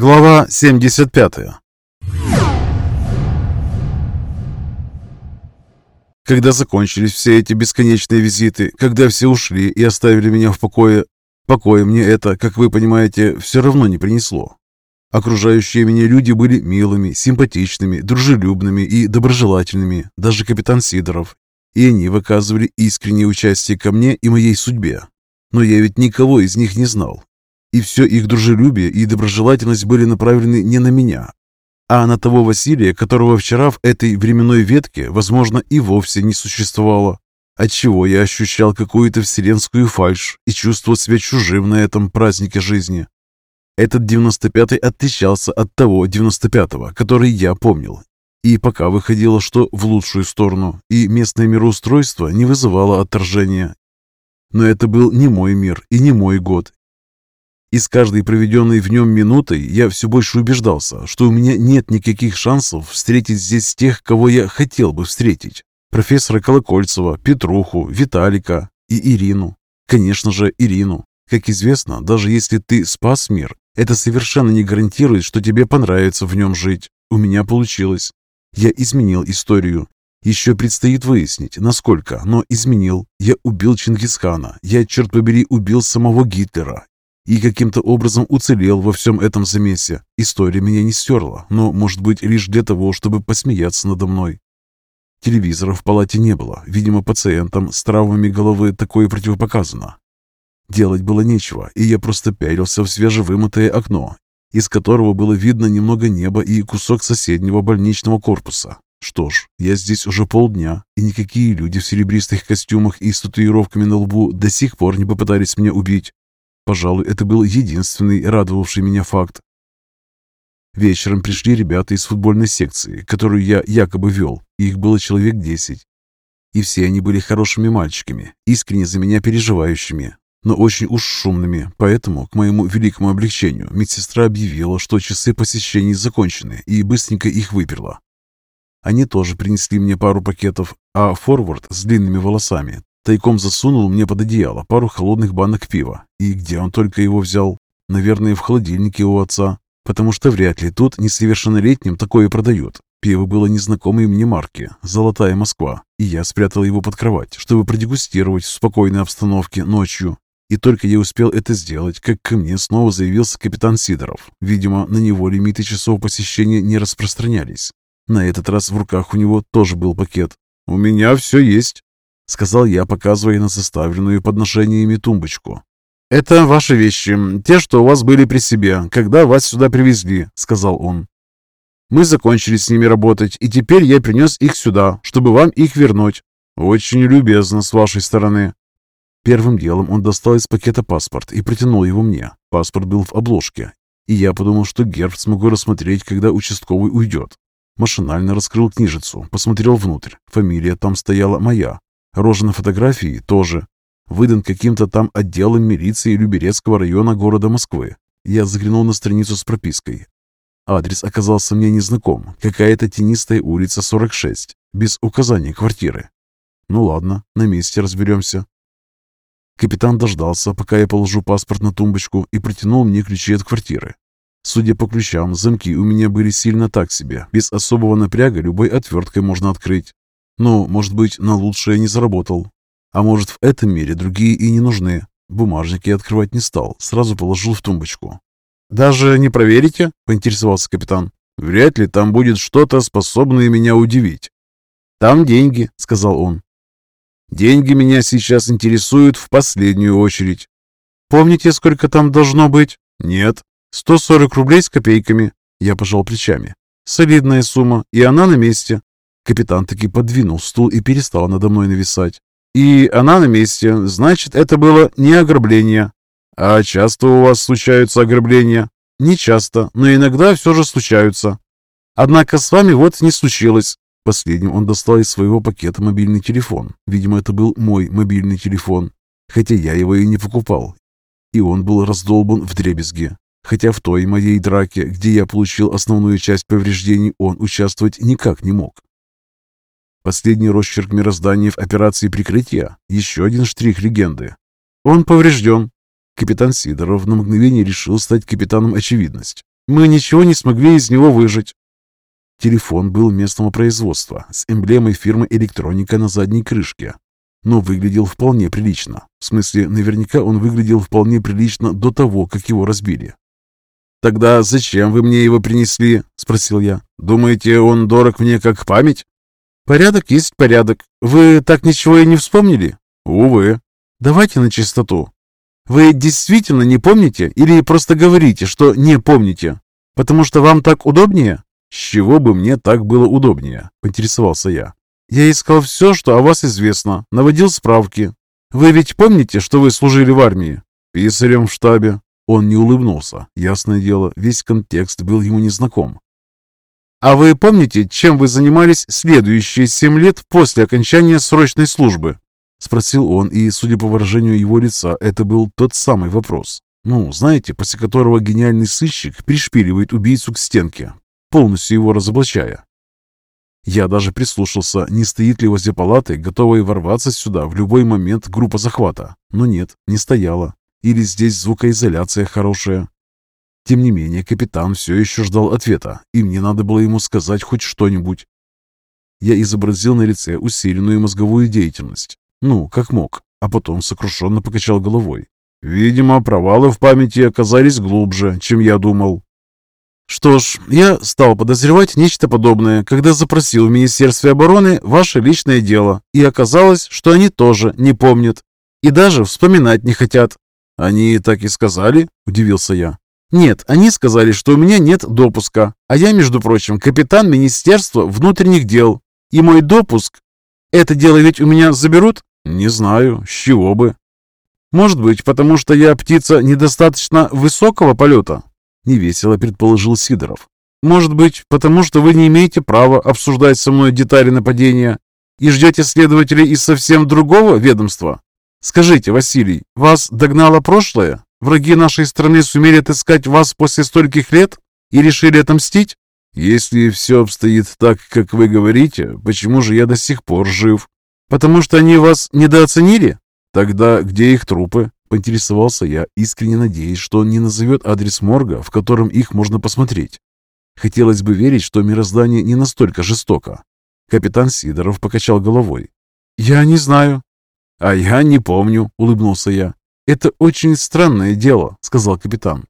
Глава 75 Когда закончились все эти бесконечные визиты, когда все ушли и оставили меня в покое, покоя мне это, как вы понимаете, все равно не принесло. Окружающие меня люди были милыми, симпатичными, дружелюбными и доброжелательными, даже капитан Сидоров, и они выказывали искреннее участие ко мне и моей судьбе. Но я ведь никого из них не знал, и все их дружелюбие и доброжелательность были направлены не на меня, а на того Василия, которого вчера в этой временной ветке, возможно, и вовсе не существовало. Отчего я ощущал какую-то вселенскую фальшь и чувствовал себя чужим на этом празднике жизни. Этот 95-й отличался от того 95-го, который я помнил. И пока выходило, что в лучшую сторону, и местное мироустройство не вызывало отторжения. Но это был не мой мир и не мой год, и с каждой проведенной в нем минутой я все больше убеждался, что у меня нет никаких шансов встретить здесь тех, кого я хотел бы встретить. Профессора Колокольцева, Петруху, Виталика и Ирину. Конечно же, Ирину. Как известно, даже если ты спас мир, это совершенно не гарантирует, что тебе понравится в нем жить. У меня получилось. Я изменил историю. Еще предстоит выяснить, насколько, но изменил. Я убил Чингисхана. Я, черт побери, убил самого Гитлера и каким-то образом уцелел во всем этом замесе. История меня не стерла, но, может быть, лишь для того, чтобы посмеяться надо мной. Телевизора в палате не было. Видимо, пациентам с травмами головы такое противопоказано. Делать было нечего, и я просто пялился в свежевымытое окно, из которого было видно немного неба и кусок соседнего больничного корпуса. Что ж, я здесь уже полдня, и никакие люди в серебристых костюмах и с татуировками на лбу до сих пор не попытались меня убить. Пожалуй, это был единственный радовавший меня факт. Вечером пришли ребята из футбольной секции, которую я якобы вел. Их было человек десять. И все они были хорошими мальчиками, искренне за меня переживающими, но очень уж шумными. Поэтому, к моему великому облегчению, медсестра объявила, что часы посещений закончены, и быстренько их выперла. Они тоже принесли мне пару пакетов, а форвард с длинными волосами Тайком засунул мне под одеяло пару холодных банок пива. И где он только его взял? Наверное, в холодильнике у отца. Потому что вряд ли тут несовершеннолетним такое продают. Пиво было незнакомой мне марки «Золотая Москва», и я спрятал его под кровать, чтобы продегустировать в спокойной обстановке ночью. И только я успел это сделать, как ко мне снова заявился капитан Сидоров. Видимо, на него лимиты часов посещения не распространялись. На этот раз в руках у него тоже был пакет. «У меня все есть», сказал я, показывая на составленную подношениями тумбочку. «Это ваши вещи, те, что у вас были при себе, когда вас сюда привезли», — сказал он. «Мы закончили с ними работать, и теперь я принес их сюда, чтобы вам их вернуть. Очень любезно с вашей стороны». Первым делом он достал из пакета паспорт и протянул его мне. Паспорт был в обложке, и я подумал, что герб смогу рассмотреть, когда участковый уйдет. Машинально раскрыл книжицу, посмотрел внутрь. Фамилия там стояла моя, Рожа на фотографии тоже. Выдан каким-то там отделом милиции Люберецкого района города Москвы. Я заглянул на страницу с пропиской. Адрес оказался мне незнаком. Какая-то тенистая улица 46, без указания квартиры. Ну ладно, на месте разберемся. Капитан дождался, пока я положу паспорт на тумбочку и протянул мне ключи от квартиры. Судя по ключам, замки у меня были сильно так себе. Без особого напряга любой отверткой можно открыть. Ну, может быть, на лучшее не заработал. А может, в этом мире другие и не нужны. Бумажник я открывать не стал, сразу положил в тумбочку. «Даже не проверите?» — поинтересовался капитан. «Вряд ли там будет что-то, способное меня удивить». «Там деньги», — сказал он. «Деньги меня сейчас интересуют в последнюю очередь». «Помните, сколько там должно быть?» «Нет». «140 рублей с копейками». Я пожал плечами. «Солидная сумма, и она на месте. Капитан таки подвинул стул и перестал надо мной нависать. «И она на месте. Значит, это было не ограбление». «А часто у вас случаются ограбления?» «Не часто, но иногда все же случаются». «Однако с вами вот не случилось». Последним он достал из своего пакета мобильный телефон. Видимо, это был мой мобильный телефон, хотя я его и не покупал. И он был раздолбан в дребезги. Хотя в той моей драке, где я получил основную часть повреждений, он участвовать никак не мог. Последний росчерк мироздания в операции прикрытия. Еще один штрих легенды. Он поврежден. Капитан Сидоров на мгновение решил стать капитаном очевидность. Мы ничего не смогли из него выжить. Телефон был местного производства с эмблемой фирмы «Электроника» на задней крышке, но выглядел вполне прилично. В смысле, наверняка он выглядел вполне прилично до того, как его разбили. «Тогда зачем вы мне его принесли?» – спросил я. «Думаете, он дорог мне как память?» «Порядок есть порядок. Вы так ничего и не вспомнили?» «Увы». «Давайте на чистоту. Вы действительно не помните или просто говорите, что не помните? Потому что вам так удобнее?» «С чего бы мне так было удобнее?» – поинтересовался я. «Я искал все, что о вас известно, наводил справки. Вы ведь помните, что вы служили в армии?» «Писарем в штабе». Он не улыбнулся. Ясное дело, весь контекст был ему незнаком. «А вы помните, чем вы занимались следующие семь лет после окончания срочной службы?» Спросил он, и, судя по выражению его лица, это был тот самый вопрос. Ну, знаете, после которого гениальный сыщик пришпиливает убийцу к стенке, полностью его разоблачая. Я даже прислушался, не стоит ли возле палаты, готовая ворваться сюда в любой момент группа захвата. Но нет, не стояла. Или здесь звукоизоляция хорошая. Тем не менее, капитан все еще ждал ответа, и мне надо было ему сказать хоть что-нибудь. Я изобразил на лице усиленную мозговую деятельность. Ну, как мог, а потом сокрушенно покачал головой. Видимо, провалы в памяти оказались глубже, чем я думал. Что ж, я стал подозревать нечто подобное, когда запросил в Министерстве обороны ваше личное дело, и оказалось, что они тоже не помнят и даже вспоминать не хотят. Они так и сказали, удивился я. Нет, они сказали, что у меня нет допуска, а я, между прочим, капитан Министерства внутренних дел, и мой допуск... Это дело ведь у меня заберут? Не знаю, с чего бы. Может быть, потому что я птица недостаточно высокого полета? Невесело предположил Сидоров. Может быть, потому что вы не имеете права обсуждать со мной детали нападения и ждете следователей из совсем другого ведомства? Скажите, Василий, вас догнало прошлое? Враги нашей страны сумели отыскать вас после стольких лет и решили отомстить? Если все обстоит так, как вы говорите, почему же я до сих пор жив? Потому что они вас недооценили? Тогда где их трупы? Поинтересовался я, искренне надеясь, что он не назовет адрес морга, в котором их можно посмотреть. Хотелось бы верить, что мироздание не настолько жестоко. Капитан Сидоров покачал головой. «Я не знаю». «А я не помню», — улыбнулся я. «Это очень странное дело», — сказал капитан.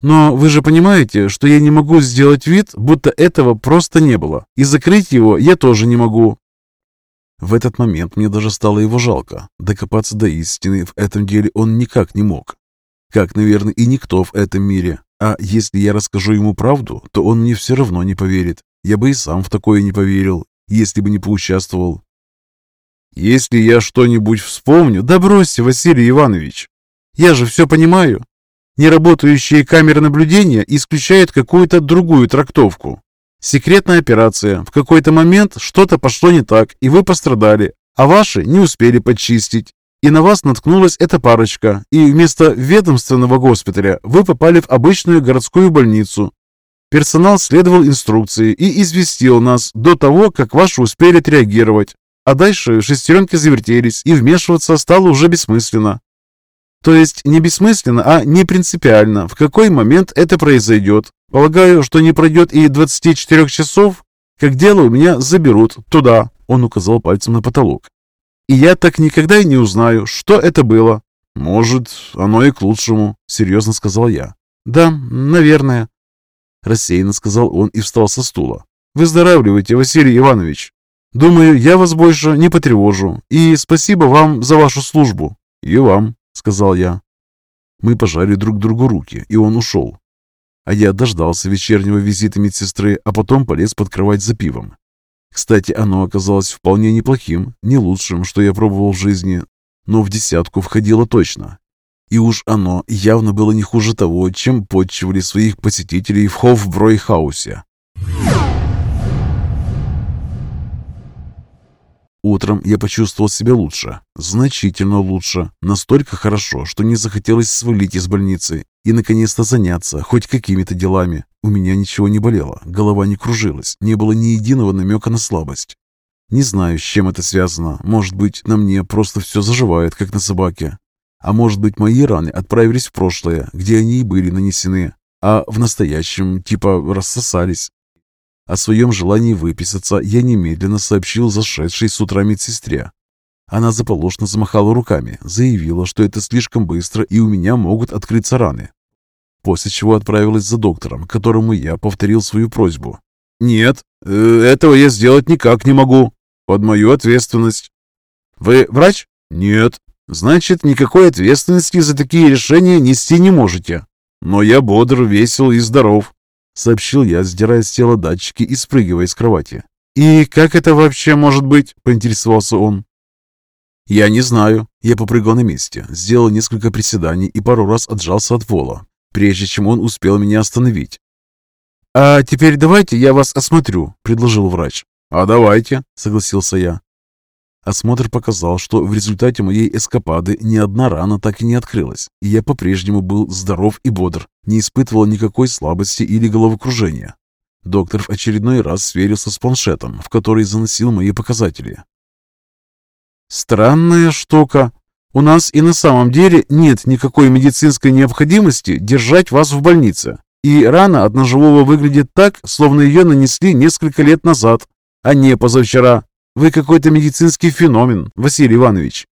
«Но вы же понимаете, что я не могу сделать вид, будто этого просто не было, и закрыть его я тоже не могу. В этот момент мне даже стало его жалко. Докопаться до истины в этом деле он никак не мог. Как, наверное, и никто в этом мире. А если я расскажу ему правду, то он мне все равно не поверит. Я бы и сам в такое не поверил, если бы не поучаствовал. Если я что-нибудь вспомню, да бросьте, Василий Иванович. Я же все понимаю. Неработающие камеры наблюдения исключают какую-то другую трактовку. Секретная операция. В какой-то момент что-то пошло не так, и вы пострадали, а ваши не успели почистить. И на вас наткнулась эта парочка, и вместо ведомственного госпиталя вы попали в обычную городскую больницу. Персонал следовал инструкции и известил нас до того, как ваши успели отреагировать. А дальше шестеренки завертелись, и вмешиваться стало уже бессмысленно. То есть не бессмысленно, а не принципиально, в какой момент это произойдет. Полагаю, что не пройдет и 24 часов, как дело у меня заберут туда, он указал пальцем на потолок. И я так никогда и не узнаю, что это было. Может, оно и к лучшему, серьезно сказал я. Да, наверное. Рассеянно сказал он и встал со стула. Выздоравливайте, Василий Иванович. Думаю, я вас больше не потревожу. И спасибо вам за вашу службу. И вам, сказал я. Мы пожали друг другу руки, и он ушел. А я дождался вечернего визита медсестры, а потом полез под кровать за пивом. Кстати, оно оказалось вполне неплохим, не лучшим, что я пробовал в жизни, но в десятку входило точно. И уж оно явно было не хуже того, чем подчивали своих посетителей в Хофбройхаусе. Утром я почувствовал себя лучше, значительно лучше, настолько хорошо, что не захотелось свалить из больницы и наконец-то заняться хоть какими-то делами. У меня ничего не болело, голова не кружилась, не было ни единого намека на слабость. Не знаю, с чем это связано. Может быть, на мне просто все заживает, как на собаке. А может быть, мои раны отправились в прошлое, где они и были нанесены. а в настоящем типа рассосались. О своем желании выписаться я немедленно сообщил зашедшей с утра медсестре. Она заполошно замахала руками, заявила, что это слишком быстро и у меня могут открыться раны. После чего отправилась за доктором, которому я повторил свою просьбу. «Нет, э, этого я сделать никак не могу. Под мою ответственность». «Вы врач?» «Нет». «Значит, никакой ответственности за такие решения нести не можете. Но я бодр, весел и здоров сообщил я, сдирая с тела датчики и спрыгивая с кровати. «И как это вообще может быть?» – поинтересовался он. «Я не знаю». Я попрыгал на месте, сделал несколько приседаний и пару раз отжался от вола, прежде чем он успел меня остановить. «А теперь давайте я вас осмотрю», – предложил врач. «А давайте», – согласился я. Осмотр показал, что в результате моей эскапады ни одна рана так и не открылась, и я по-прежнему был здоров и бодр, не испытывал никакой слабости или головокружения. Доктор в очередной раз сверился с планшетом, в который заносил мои показатели. «Странная штука. У нас и на самом деле нет никакой медицинской необходимости держать вас в больнице. И рана от ножевого выглядит так, словно ее нанесли несколько лет назад, а не позавчера. Вы какой-то медицинский феномен, Василий Иванович,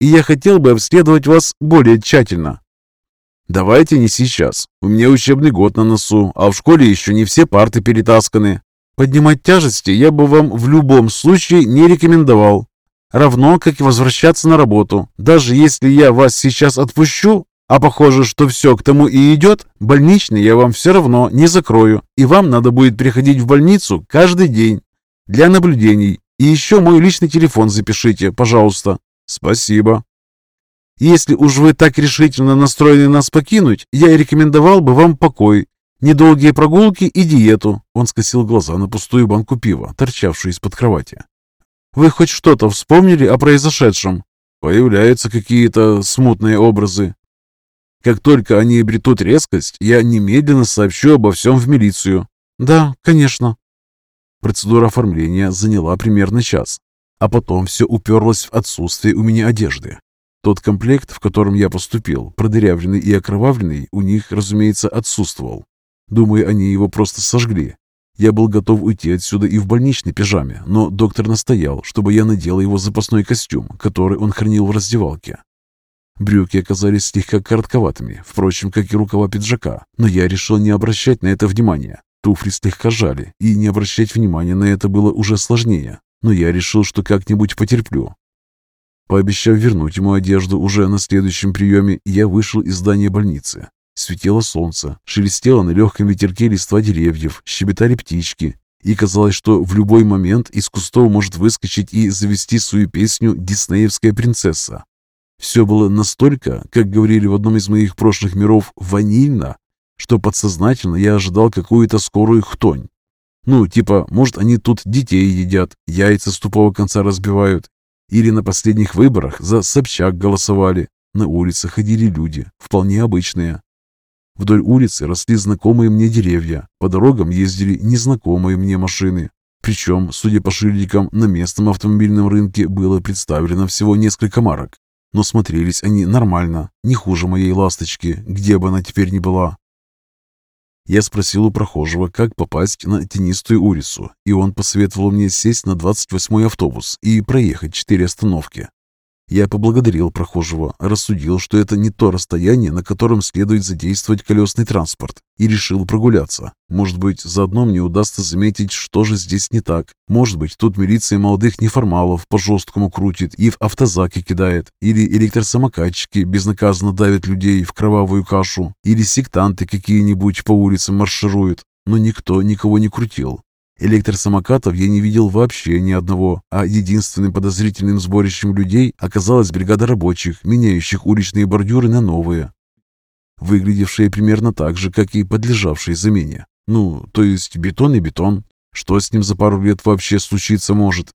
и я хотел бы обследовать вас более тщательно. Давайте не сейчас. У меня учебный год на носу, а в школе еще не все парты перетасканы. Поднимать тяжести я бы вам в любом случае не рекомендовал. Равно, как и возвращаться на работу. Даже если я вас сейчас отпущу, а похоже, что все к тому и идет, больничный я вам все равно не закрою, и вам надо будет приходить в больницу каждый день для наблюдений и еще мой личный телефон запишите, пожалуйста. Спасибо. Если уж вы так решительно настроены нас покинуть, я рекомендовал бы вам покой, недолгие прогулки и диету. Он скосил глаза на пустую банку пива, торчавшую из-под кровати. Вы хоть что-то вспомнили о произошедшем? Появляются какие-то смутные образы. Как только они обретут резкость, я немедленно сообщу обо всем в милицию. Да, конечно. Процедура оформления заняла примерно час, а потом все уперлось в отсутствие у меня одежды. Тот комплект, в котором я поступил, продырявленный и окровавленный, у них, разумеется, отсутствовал. Думаю, они его просто сожгли. Я был готов уйти отсюда и в больничной пижаме, но доктор настоял, чтобы я надел его запасной костюм, который он хранил в раздевалке. Брюки оказались слегка коротковатыми, впрочем, как и рукава пиджака, но я решил не обращать на это внимания. Туфли слегка жали, и не обращать внимания на это было уже сложнее, но я решил, что как-нибудь потерплю. Пообещав вернуть ему одежду уже на следующем приеме, я вышел из здания больницы. Светило солнце, шелестело на легком ветерке листва деревьев, щебетали птички, и казалось, что в любой момент из кустов может выскочить и завести свою песню «Диснеевская принцесса». Все было настолько, как говорили в одном из моих прошлых миров, ванильно, что подсознательно я ожидал какую-то скорую хтонь. Ну, типа, может, они тут детей едят, яйца с тупого конца разбивают, или на последних выборах за Собчак голосовали. На улице ходили люди, вполне обычные. Вдоль улицы росли знакомые мне деревья, по дорогам ездили незнакомые мне машины. Причем, судя по шильдикам, на местном автомобильном рынке было представлено всего несколько марок. Но смотрелись они нормально, не хуже моей «Ласточки», где бы она теперь ни была. Я спросил у прохожего, как попасть на тенистую улицу, и он посоветовал мне сесть на 28-й автобус и проехать четыре остановки. Я поблагодарил прохожего, рассудил, что это не то расстояние, на котором следует задействовать колесный транспорт, и решил прогуляться. Может быть, заодно мне удастся заметить, что же здесь не так. Может быть, тут милиция молодых неформалов по-жесткому крутит и в автозаки кидает, или электросамокатчики безнаказанно давят людей в кровавую кашу, или сектанты какие-нибудь по улицам маршируют. Но никто никого не крутил. Электросамокатов я не видел вообще ни одного, а единственным подозрительным сборищем людей оказалась бригада рабочих, меняющих уличные бордюры на новые, выглядевшие примерно так же, как и подлежавшие замене. Ну, то есть бетон и бетон. Что с ним за пару лет вообще случиться может?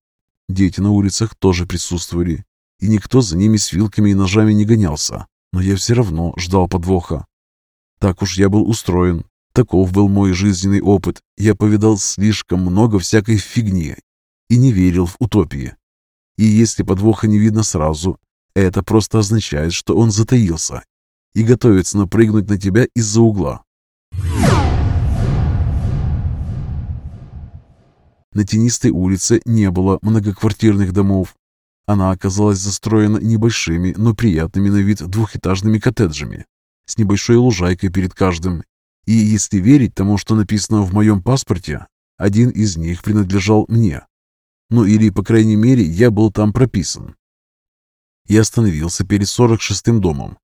Дети на улицах тоже присутствовали, и никто за ними с вилками и ножами не гонялся. Но я все равно ждал подвоха. Так уж я был устроен, Таков был мой жизненный опыт. Я повидал слишком много всякой фигни и не верил в утопии. И если подвоха не видно сразу, это просто означает, что он затаился и готовится напрыгнуть на тебя из-за угла. На тенистой улице не было многоквартирных домов. Она оказалась застроена небольшими, но приятными на вид двухэтажными коттеджами с небольшой лужайкой перед каждым. И если верить тому, что написано в моем паспорте, один из них принадлежал мне. Ну или, по крайней мере, я был там прописан. Я остановился перед 46-м домом.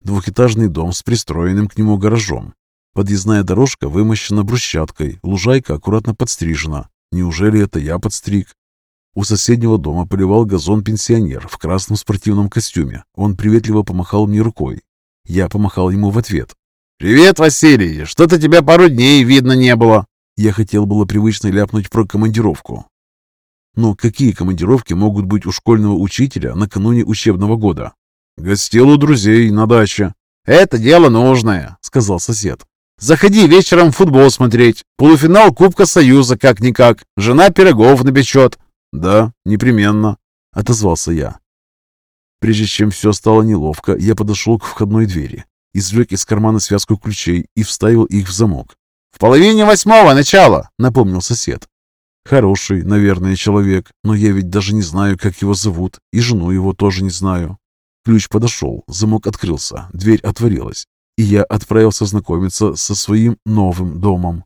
Двухэтажный дом с пристроенным к нему гаражом. Подъездная дорожка вымощена брусчаткой, лужайка аккуратно подстрижена. Неужели это я подстриг? У соседнего дома поливал газон пенсионер в красном спортивном костюме. Он приветливо помахал мне рукой. Я помахал ему в ответ. «Привет, Василий! Что-то тебя пару дней видно не было!» Я хотел было привычно ляпнуть про командировку. Но какие командировки могут быть у школьного учителя накануне учебного года? «Гостил у друзей на даче». «Это дело нужное», — сказал сосед. «Заходи вечером футбол смотреть. Полуфинал Кубка Союза как-никак. Жена пирогов напечет». «Да, непременно», — отозвался я. Прежде чем все стало неловко, я подошел к входной двери, извлек из кармана связку ключей и вставил их в замок. «В половине восьмого начало», — напомнил сосед. Хороший, наверное, человек, но я ведь даже не знаю, как его зовут, и жену его тоже не знаю. Ключ подошел, замок открылся, дверь отворилась, и я отправился знакомиться со своим новым домом.